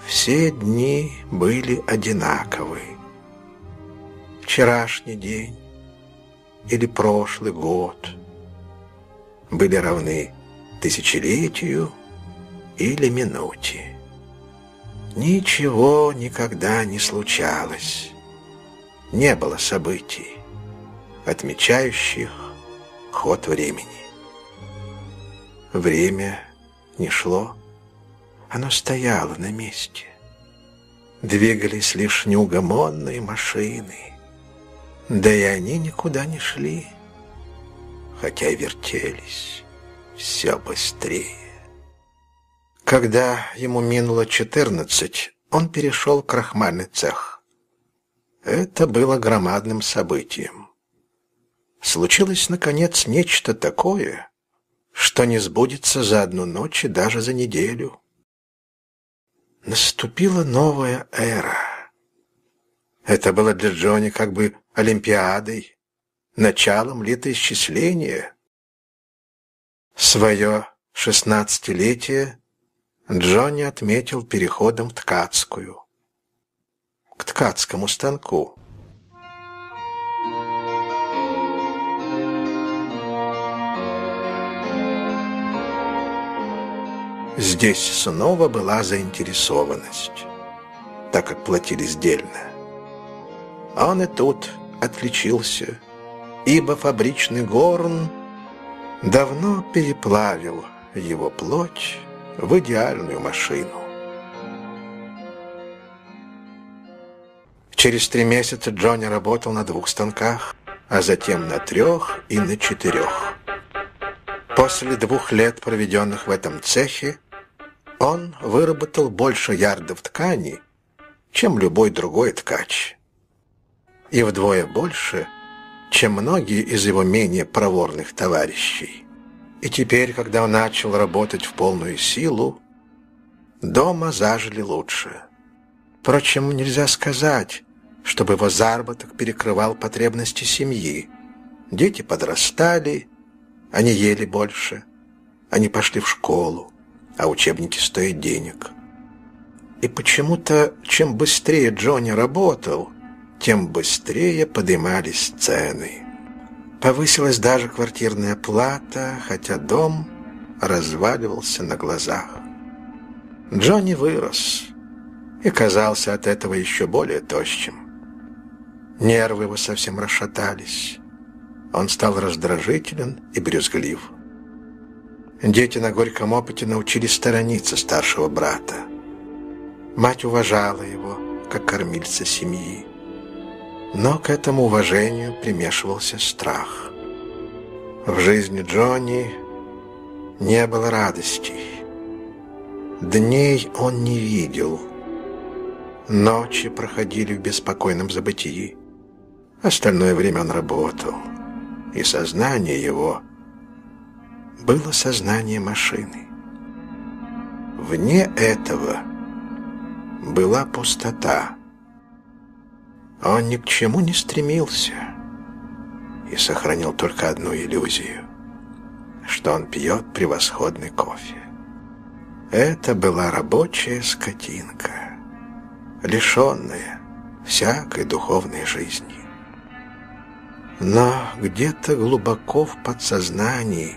Все дни были одинаковы. Вчерашний день или прошлый год были равны тысячелетию или минуте. Ничего никогда не случалось. Не было событий, отмечающих ход времени. Время не шло, оно стояло на месте. Двигались лишь неугомонные машины, да и они никуда не шли, хотя и вертелись все быстрее. Когда ему минуло четырнадцать, он перешел в крахмальный цех. Это было громадным событием. Случилось, наконец, нечто такое, что не сбудется за одну ночь и даже за неделю. Наступила новая эра. Это было для Джонни как бы олимпиадой, началом летоисчисления. Свое шестнадцатилетие Джонни отметил переходом в ткацкую. К ткацкому станку. Здесь снова была заинтересованность, так как платили сдельно. Он и тут отличился, ибо фабричный горн давно переплавил его плоть в идеальную машину. Через три месяца Джонни работал на двух станках, а затем на трех и на четырех. После двух лет, проведенных в этом цехе, он выработал больше ярдов ткани, чем любой другой ткач. И вдвое больше, чем многие из его менее проворных товарищей. И теперь, когда он начал работать в полную силу, дома зажили лучше. Впрочем, нельзя сказать, чтобы его заработок перекрывал потребности семьи. Дети подрастали, они ели больше, они пошли в школу, а учебники стоят денег. И почему-то, чем быстрее Джонни работал, тем быстрее поднимались цены. Повысилась даже квартирная плата, хотя дом разваливался на глазах. Джонни вырос и казался от этого еще более тощим. Нервы его совсем расшатались. Он стал раздражителен и брюзглив. Дети на горьком опыте научились сторониться старшего брата. Мать уважала его, как кормильца семьи. Но к этому уважению примешивался страх. В жизни Джонни не было радостей. Дней он не видел. Ночи проходили в беспокойном забытии. Остальное время он работал. И сознание его было сознание машины. Вне этого была пустота. Он ни к чему не стремился и сохранил только одну иллюзию, что он пьет превосходный кофе. Это была рабочая скотинка, лишенная всякой духовной жизни. Но где-то глубоко в подсознании,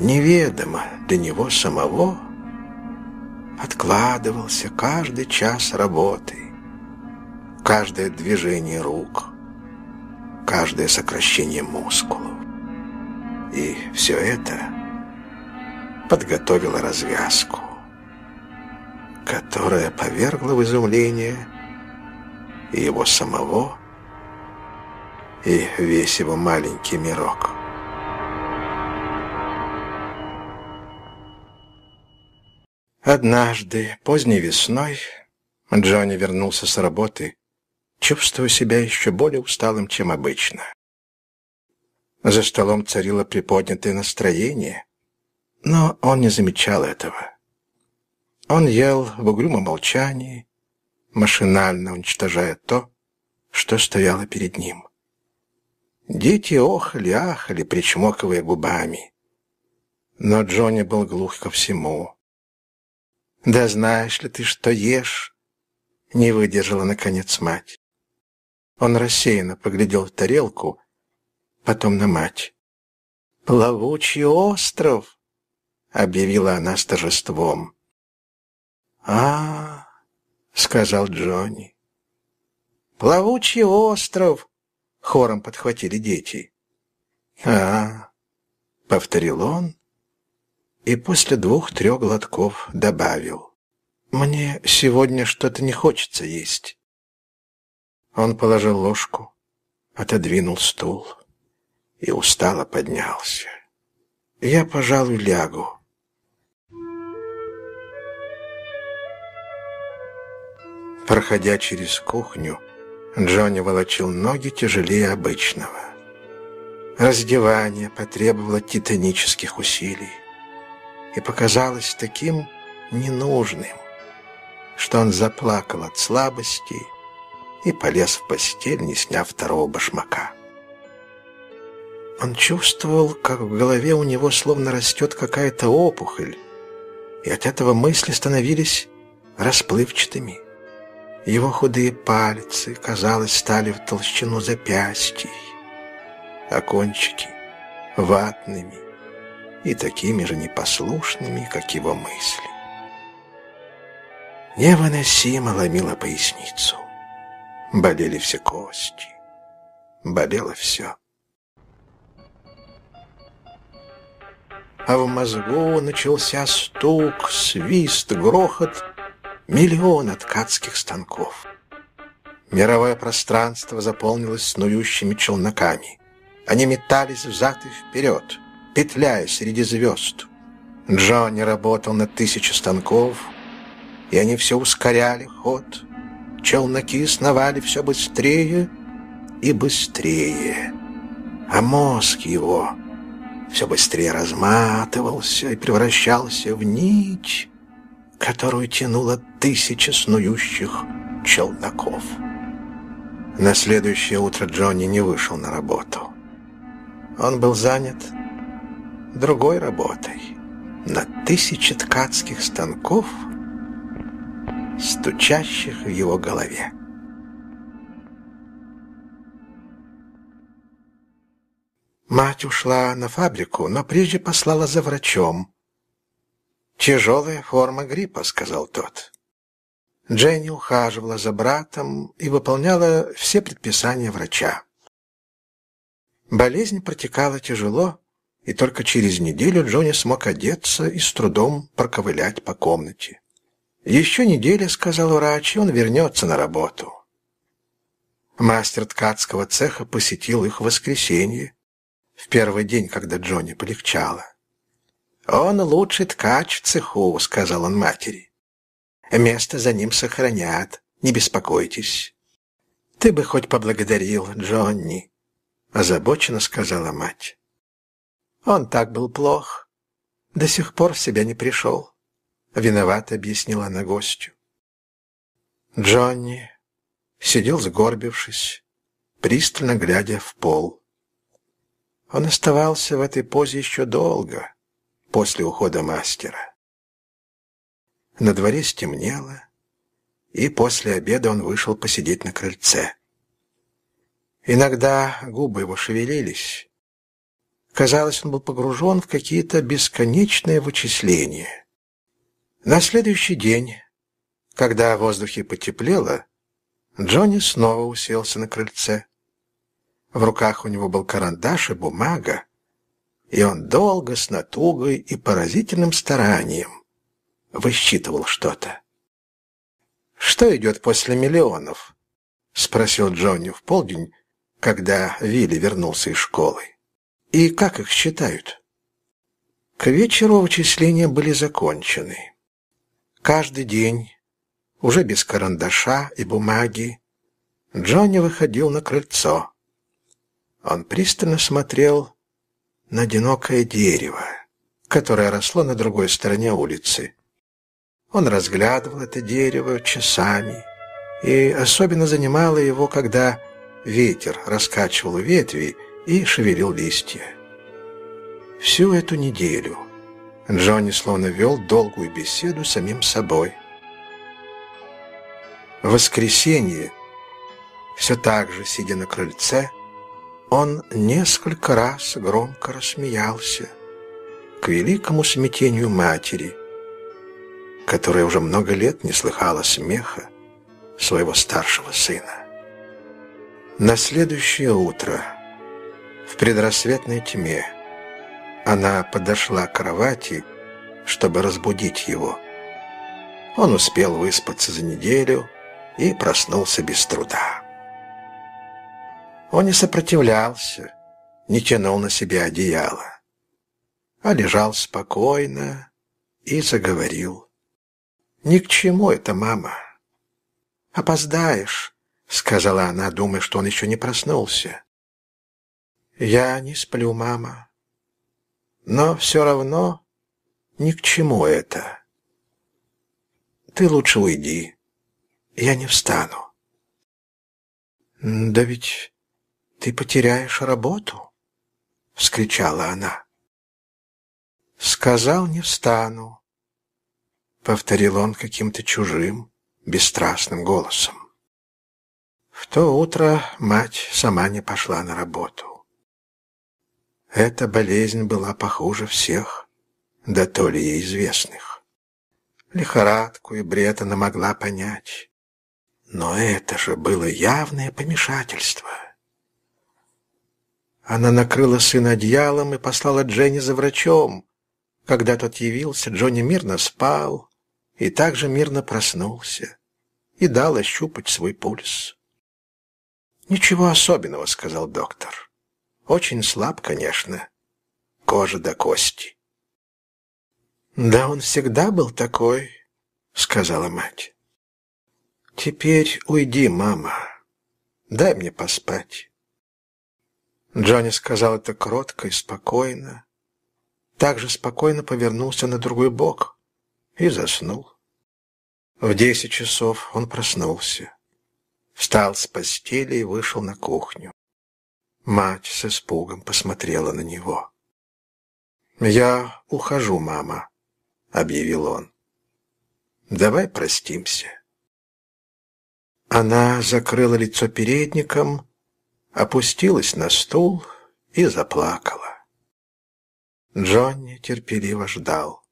неведомо для него самого, откладывался каждый час работы, каждое движение рук, каждое сокращение мускулов. И все это подготовило развязку, которая повергла в изумление и его самого, и весь его маленький мирок. Однажды, поздней весной, Джонни вернулся с работы чувствуя себя еще более усталым, чем обычно. За столом царило приподнятое настроение, но он не замечал этого. Он ел в угрюмом молчании, машинально уничтожая то, что стояло перед ним. Дети охали, ахали, причмокивая губами. Но Джонни был глух ко всему. «Да знаешь ли ты, что ешь?» — не выдержала, наконец, мать. Он рассеянно поглядел в тарелку, потом на мать. «Плавучий остров!» — объявила она с торжеством. а, сказал Джонни. «Плавучий остров!» — хором подхватили дети. а, -а, -а повторил он и после двух-трех глотков добавил. «Мне сегодня что-то не хочется есть». Он положил ложку, отодвинул стул и устало поднялся. «Я, пожалуй, лягу». Проходя через кухню, Джонни волочил ноги тяжелее обычного. Раздевание потребовало титанических усилий и показалось таким ненужным, что он заплакал от слабости и полез в постель, не сняв второго башмака. Он чувствовал, как в голове у него словно растет какая-то опухоль, и от этого мысли становились расплывчатыми. Его худые пальцы, казалось, стали в толщину запястий, а кончики — ватными и такими же непослушными, как его мысли. Невыносимо ломило поясницу. Болели все кости. Болело все. А в мозгу начался стук, свист, грохот миллиона ткацких станков. Мировое пространство заполнилось снующими челноками. Они метались взад и вперед, петляя среди звезд. Джонни работал на тысячи станков, и они все ускоряли ход — Челноки сновали все быстрее и быстрее, а мозг его все быстрее разматывался и превращался в нить, которую тянуло тысяча снующих челноков. На следующее утро Джонни не вышел на работу. он был занят другой работой на тысячи ткацких станков, стучащих в его голове. Мать ушла на фабрику, но прежде послала за врачом. «Тяжелая форма гриппа», — сказал тот. Дженни ухаживала за братом и выполняла все предписания врача. Болезнь протекала тяжело, и только через неделю Джонни смог одеться и с трудом проковылять по комнате. «Еще неделя», — сказал врач, — «и он вернется на работу». Мастер ткацкого цеха посетил их в воскресенье, в первый день, когда Джонни полегчало. «Он лучший ткач в цеху», — сказал он матери. «Место за ним сохранят, не беспокойтесь». «Ты бы хоть поблагодарил, Джонни», — озабоченно сказала мать. «Он так был плох. До сих пор в себя не пришел», — виновато объяснила она гостю. Джонни сидел сгорбившись, пристально глядя в пол. Он оставался в этой позе еще долго после ухода мастера. На дворе стемнело, и после обеда он вышел посидеть на крыльце. Иногда губы его шевелились. Казалось, он был погружен в какие-то бесконечные вычисления. На следующий день, когда в воздухе потеплело, Джонни снова уселся на крыльце. В руках у него был карандаш и бумага, и он долго, с натугой и поразительным старанием высчитывал что-то. «Что идет после миллионов?» — спросил Джонни в полдень, когда Вилли вернулся из школы. «И как их считают?» К вечеру вычисления были закончены. Каждый день, уже без карандаша и бумаги, Джонни выходил на крыльцо. Он пристально смотрел на одинокое дерево, которое росло на другой стороне улицы. Он разглядывал это дерево часами, и особенно занимало его, когда ветер раскачивал ветви и шевелил листья. Всю эту неделю Джонни словно вел долгую беседу с самим собой. В воскресенье, все так же сидя на крыльце, он несколько раз громко рассмеялся к великому смятению матери, которая уже много лет не слыхала смеха своего старшего сына. На следующее утро, в предрассветной тьме, она подошла к кровати, чтобы разбудить его. Он успел выспаться за неделю и проснулся без труда. Он не сопротивлялся, не тянул на себя одеяло, а лежал спокойно и заговорил. «Ни к чему это, мама. Опоздаешь», — сказала она, думая, что он еще не проснулся. «Я не сплю, мама. Но все равно ни к чему это. Ты лучше уйди. Я не встану». «Да ведь «Ты потеряешь работу!» — вскричала она. «Сказал, не встану», — повторил он каким-то чужим, бесстрастным голосом. В то утро мать сама не пошла на работу. Эта болезнь была похуже всех, да то ли ей известных. Лихорадку и бред она могла понять. Но это же было явное помешательство — она накрыла сына одеялом и послала Дженни за врачом. Когда тот явился, Джонни мирно спал и также мирно проснулся и дал ощупать свой пульс. «Ничего особенного», — сказал доктор. «Очень слаб, конечно. Кожа до кости». «Да он всегда был такой», — сказала мать. «Теперь уйди, мама. Дай мне поспать». Джонни сказал это кротко и спокойно. Так же спокойно повернулся на другой бок и заснул. В десять часов он проснулся, встал с постели и вышел на кухню. Мать с испугом посмотрела на него. «Я ухожу, мама», — объявил он. «Давай простимся». Она закрыла лицо передником, опустилась на стул и заплакала. Джонни терпеливо ждал.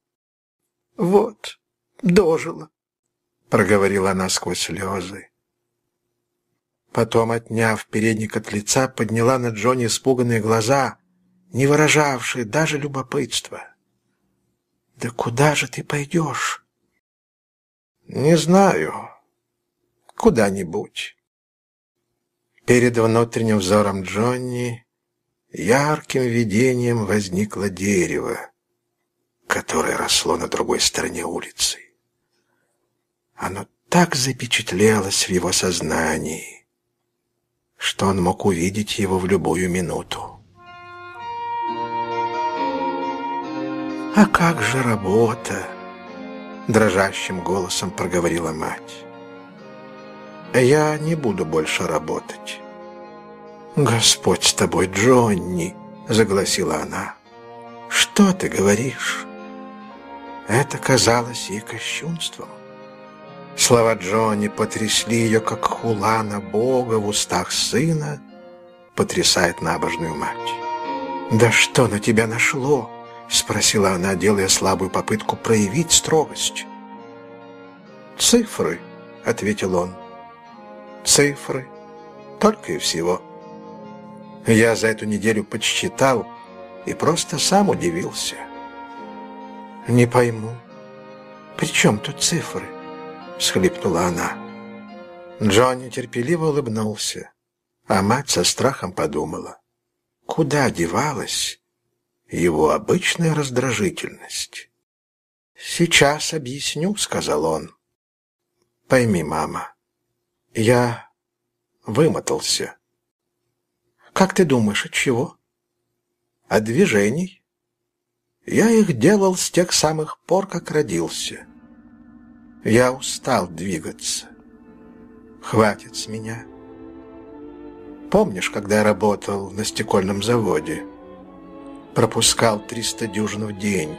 «Вот, дожила», — проговорила она сквозь слезы. Потом, отняв передник от лица, подняла на Джонни испуганные глаза, не выражавшие даже любопытства. «Да куда же ты пойдешь?» «Не знаю. Куда-нибудь». Перед внутренним взором Джонни ярким видением возникло дерево, которое росло на другой стороне улицы. Оно так запечатлелось в его сознании, что он мог увидеть его в любую минуту. «А как же работа?» — дрожащим голосом проговорила мать. «Я не буду больше работать». «Господь с тобой, Джонни!» — загласила она. «Что ты говоришь?» Это казалось ей кощунством. Слова Джонни потрясли ее, как хула на Бога в устах сына потрясает набожную мать. «Да что на тебя нашло?» — спросила она, делая слабую попытку проявить строгость. «Цифры», — ответил он. «Цифры. Только и всего». Я за эту неделю подсчитал и просто сам удивился. «Не пойму, при чем тут цифры?» — всхлипнула она. Джонни терпеливо улыбнулся, а мать со страхом подумала, куда девалась его обычная раздражительность. «Сейчас объясню», — сказал он. «Пойми, мама, я вымотался». Как ты думаешь, от чего? От движений. Я их делал с тех самых пор, как родился. Я устал двигаться. Хватит с меня. Помнишь, когда я работал на стекольном заводе? Пропускал 300 дюжин в день.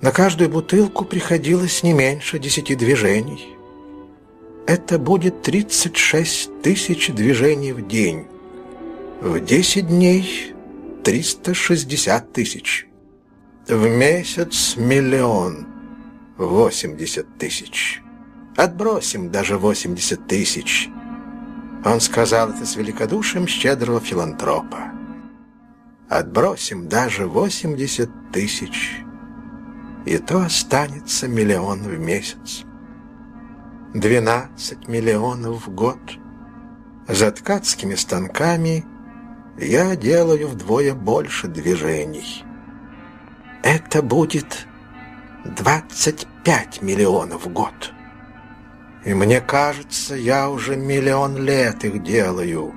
На каждую бутылку приходилось не меньше десяти движений. Это будет 36 тысяч движений в день. В 10 дней 360 тысяч. В месяц миллион 80 тысяч. Отбросим даже 80 тысяч. Он сказал это с великодушием щедрого филантропа. Отбросим даже 80 тысяч. И то останется миллион в месяц. 12 миллионов в год. За ткацкими станками – я делаю вдвое больше движений. Это будет 25 миллионов в год. И мне кажется, я уже миллион лет их делаю.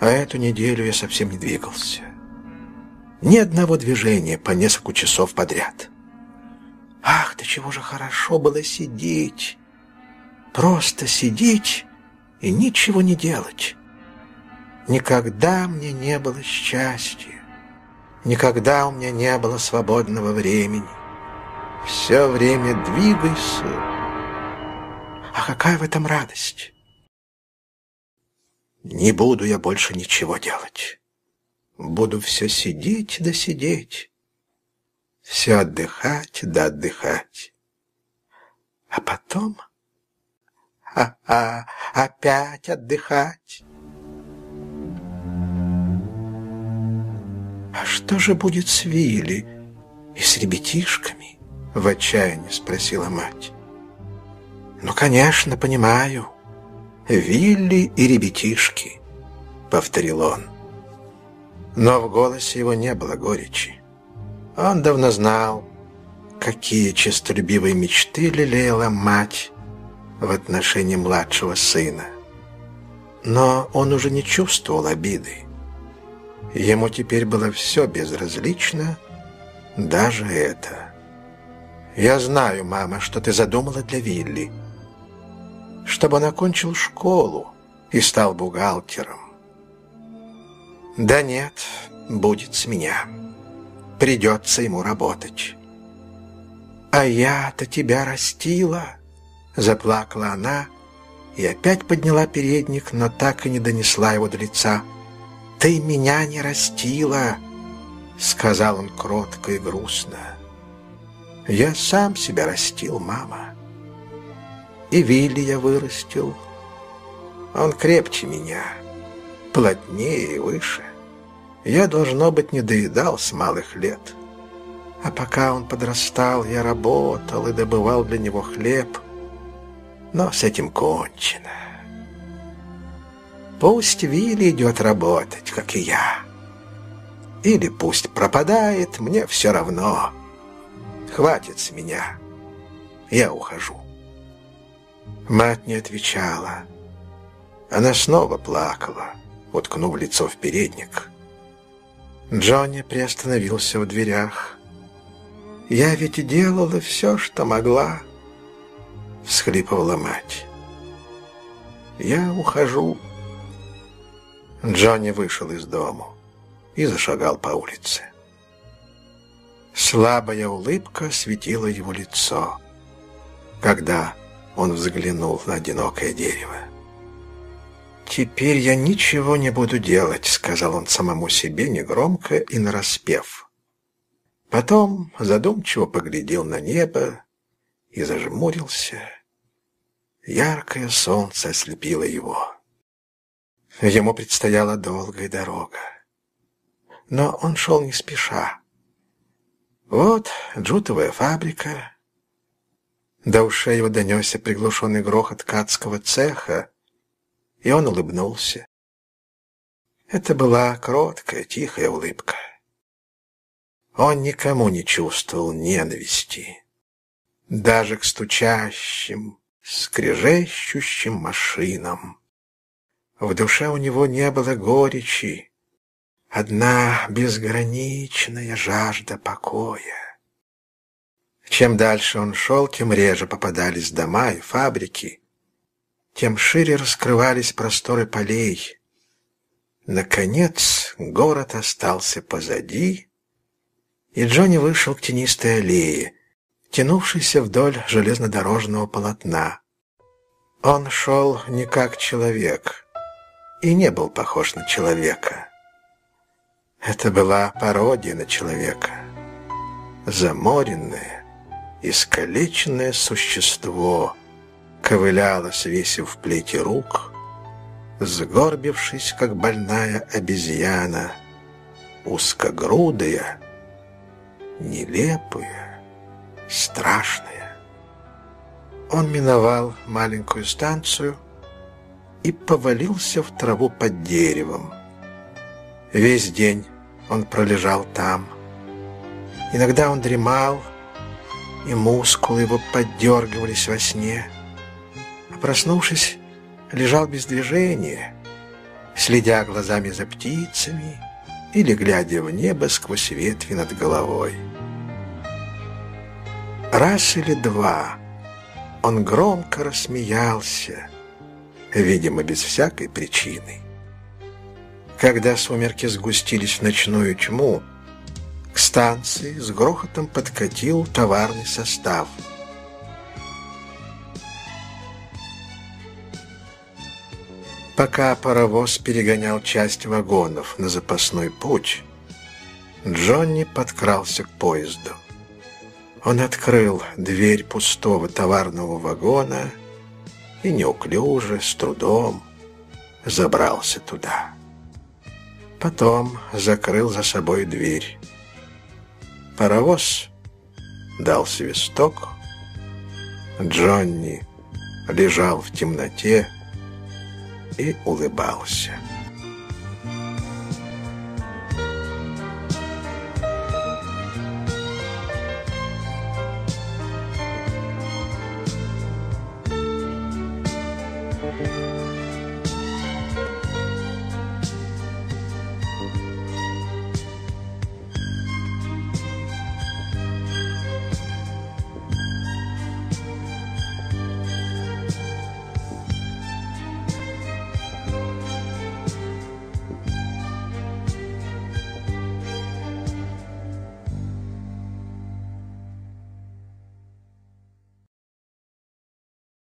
А эту неделю я совсем не двигался. Ни одного движения по несколько часов подряд. Ах, да чего же хорошо было сидеть. Просто сидеть и ничего не делать. Никогда мне не было счастья. Никогда у меня не было свободного времени. Все время двигайся. А какая в этом радость? Не буду я больше ничего делать. Буду все сидеть да сидеть. Все отдыхать да отдыхать. А потом... А, а опять отдыхать. «А что же будет с Вилли и с ребятишками?» — в отчаянии спросила мать. «Ну, конечно, понимаю. Вилли и ребятишки», — повторил он. Но в голосе его не было горечи. Он давно знал, какие честолюбивые мечты лелеяла мать в отношении младшего сына. Но он уже не чувствовал обиды. Ему теперь было все безразлично, даже это. «Я знаю, мама, что ты задумала для Вилли. Чтобы он окончил школу, и стал бухгалтером. Да нет, будет с меня. Придется ему работать. А я-то тебя растила, заплакала она и опять подняла передник, но так и не донесла его до лица. Ты меня не растила, сказал он кротко и грустно. Я сам себя растил, мама. И Вилли я вырастил. Он крепче меня, плотнее и выше. Я, должно быть, не доедал с малых лет. А пока он подрастал, я работал и добывал для него хлеб. Но с этим кончено. Пусть Вилли идет работать, как и я. Или пусть пропадает, мне все равно. Хватит с меня. Я ухожу. Мать не отвечала. Она снова плакала, уткнув лицо в передник. Джонни приостановился в дверях. «Я ведь делала все, что могла», — всхлипывала мать. «Я ухожу». Джонни вышел из дому и зашагал по улице. Слабая улыбка светила его лицо, когда он взглянул на одинокое дерево. «Теперь я ничего не буду делать», — сказал он самому себе негромко и нараспев. Потом задумчиво поглядел на небо и зажмурился. Яркое солнце ослепило его. Ему предстояла долгая дорога. Но он шел не спеша. Вот джутовая фабрика. До ушей его донесся приглушенный грохот ткацкого цеха, и он улыбнулся. Это была кроткая, тихая улыбка. Он никому не чувствовал ненависти, даже к стучащим, скрежещущим машинам. В душе у него не было горечи, одна безграничная жажда покоя. Чем дальше он шел, тем реже попадались дома и фабрики, тем шире раскрывались просторы полей. Наконец город остался позади, и Джонни вышел к тенистой аллее, тянувшейся вдоль железнодорожного полотна. Он шел не как человек и не был похож на человека. Это была пародия на человека. Заморенное, искалеченное существо — ковыляла, свесив плети рук, сгорбившись, как больная обезьяна, узкогрудая, нелепая, страшная. Он миновал маленькую станцию и повалился в траву под деревом. Весь день он пролежал там. Иногда он дремал, и мускулы его поддергивались во сне — проснувшись, лежал без движения, следя глазами за птицами или глядя в небо сквозь ветви над головой. Раз или два он громко рассмеялся, видимо, без всякой причины. Когда сумерки сгустились в ночную тьму, к станции с грохотом подкатил товарный состав – Пока паровоз перегонял часть вагонов на запасной путь, Джонни подкрался к поезду. Он открыл дверь пустого товарного вагона и неуклюже, с трудом, забрался туда. Потом закрыл за собой дверь. Паровоз дал свисток. Джонни лежал в темноте, и улыбался.